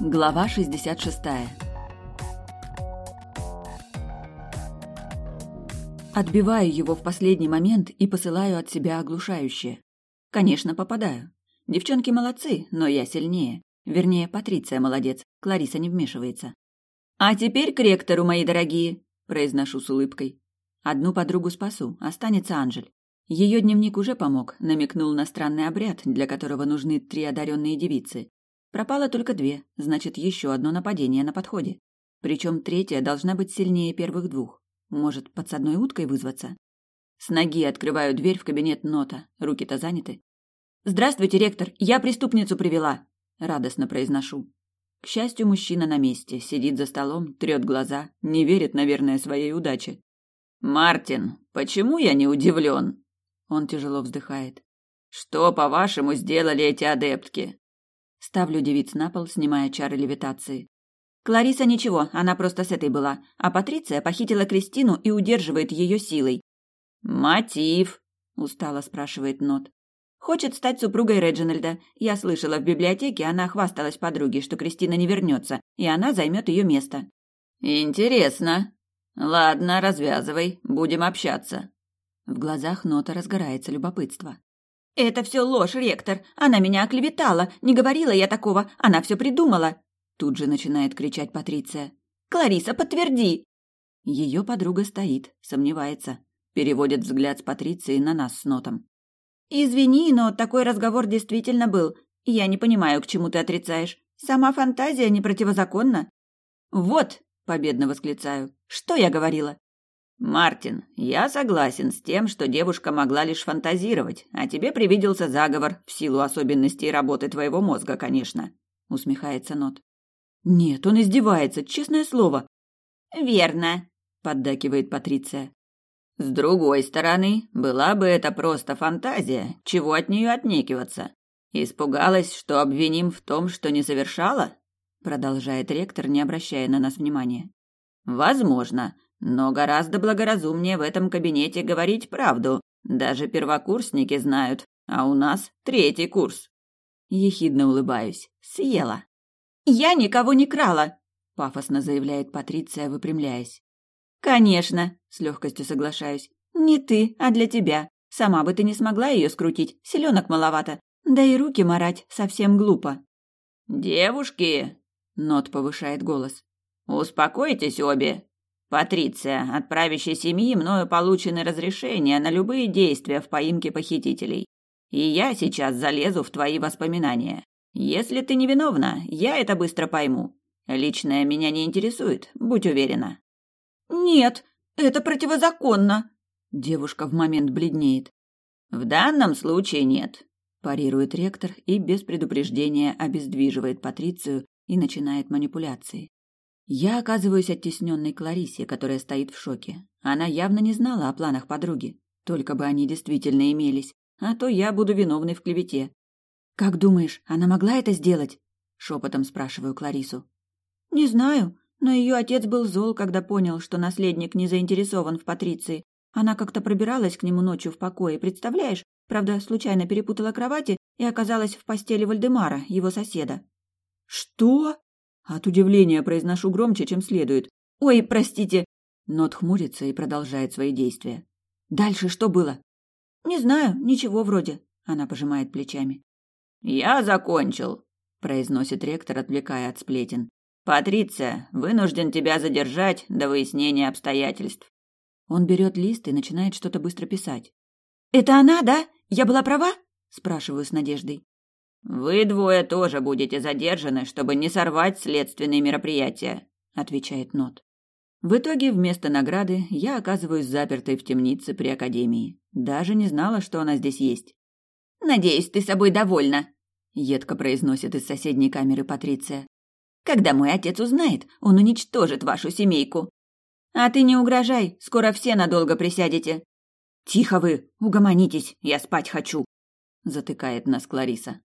Глава 66. Отбиваю его в последний момент и посылаю от себя оглушающее. Конечно, попадаю. Девчонки молодцы, но я сильнее. Вернее, Патриция молодец, Клариса не вмешивается. «А теперь к ректору, мои дорогие», – произношу с улыбкой. Одну подругу спасу, останется Анжель. Ее дневник уже помог, намекнул на странный обряд, для которого нужны три одаренные девицы. Пропало только две, значит, еще одно нападение на подходе. Причем третья должна быть сильнее первых двух. Может, подсадной уткой вызваться? С ноги открываю дверь в кабинет Нота. Руки-то заняты. «Здравствуйте, ректор! Я преступницу привела!» Радостно произношу. К счастью, мужчина на месте, сидит за столом, трет глаза, не верит, наверное, своей удаче. «Мартин, почему я не удивлен?» Он тяжело вздыхает. «Что, по-вашему, сделали эти адептки? Ставлю девиц на пол, снимая чары левитации. Клариса ничего, она просто с этой была, а Патриция похитила Кристину и удерживает ее силой. «Мотив?» – устало спрашивает Нот. «Хочет стать супругой Реджинальда. Я слышала, в библиотеке она хвасталась подруге, что Кристина не вернется, и она займет ее место». «Интересно. Ладно, развязывай, будем общаться». В глазах Нота разгорается любопытство. «Это все ложь, ректор. Она меня оклеветала. Не говорила я такого. Она все придумала!» Тут же начинает кричать Патриция. «Клариса, подтверди!» Ее подруга стоит, сомневается. Переводит взгляд с Патриции на нас с Нотом. «Извини, но такой разговор действительно был. Я не понимаю, к чему ты отрицаешь. Сама фантазия не противозаконна». «Вот!» – победно восклицаю. «Что я говорила?» Мартин, я согласен с тем, что девушка могла лишь фантазировать, а тебе привиделся заговор в силу особенностей работы твоего мозга, конечно, усмехается Нот. Нет, он издевается, честное слово. Верно, поддакивает Патриция. С другой стороны, была бы это просто фантазия, чего от нее отнекиваться? Испугалась, что обвиним в том, что не совершала? Продолжает ректор, не обращая на нас внимания. Возможно, но гораздо благоразумнее в этом кабинете говорить правду. Даже первокурсники знают, а у нас третий курс. Ехидно улыбаюсь. Съела. Я никого не крала, пафосно заявляет Патриция, выпрямляясь. Конечно, с легкостью соглашаюсь. Не ты, а для тебя. Сама бы ты не смогла ее скрутить, селенок маловато. Да и руки марать совсем глупо. Девушки, Нот повышает голос. Успокойтесь обе. Патриция, от правящей семьи мною получены разрешения на любые действия в поимке похитителей. И я сейчас залезу в твои воспоминания. Если ты невиновна, я это быстро пойму. Личное меня не интересует, будь уверена. Нет, это противозаконно. Девушка в момент бледнеет. В данном случае нет, парирует ректор и без предупреждения обездвиживает Патрицию и начинает манипуляции. Я оказываюсь оттесненной Кларисе, которая стоит в шоке. Она явно не знала о планах подруги. Только бы они действительно имелись, а то я буду виновной в клевете. «Как думаешь, она могла это сделать?» — шепотом спрашиваю Кларису. «Не знаю, но ее отец был зол, когда понял, что наследник не заинтересован в Патриции. Она как-то пробиралась к нему ночью в покое, представляешь? Правда, случайно перепутала кровати и оказалась в постели Вальдемара, его соседа». «Что?» От удивления произношу громче, чем следует. «Ой, простите!» Нот хмурится и продолжает свои действия. «Дальше что было?» «Не знаю, ничего вроде», — она пожимает плечами. «Я закончил», — произносит ректор, отвлекая от сплетен. «Патриция, вынужден тебя задержать до выяснения обстоятельств». Он берет лист и начинает что-то быстро писать. «Это она, да? Я была права?» – спрашиваю с надеждой. Вы двое тоже будете задержаны, чтобы не сорвать следственные мероприятия, отвечает Нот. В итоге вместо награды я оказываюсь запертой в темнице при академии. Даже не знала, что она здесь есть. Надеюсь, ты собой довольна, едко произносит из соседней камеры Патриция. Когда мой отец узнает, он уничтожит вашу семейку. А ты не угрожай, скоро все надолго присядете. Тихо вы, угомонитесь, я спать хочу, затыкает нас Клариса.